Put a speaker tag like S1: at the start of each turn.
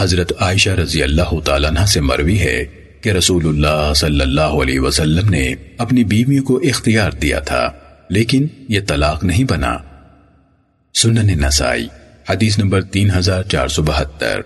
S1: حضرت عائشہ رضی اللہ تعالیٰ عنہ سے مروی ہے کہ رسول اللہ صلی اللہ علیہ وسلم نے اپنی بیویوں کو اختیار دیا تھا، لیکن یہ طلاق نہیں بنا۔ سنن نسائی، حدیث نمبر تین ہزار چار سو بہتر۔